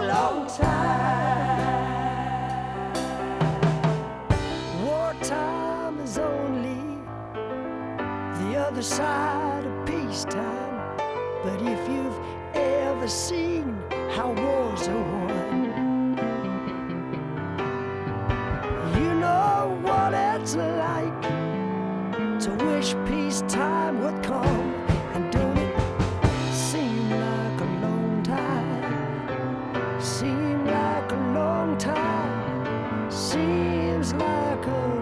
Long time, wartime is only the other side of peacetime. But if you've ever seen how wars are won, you know what it's like to wish peacetime would come and do a long time. Seems like a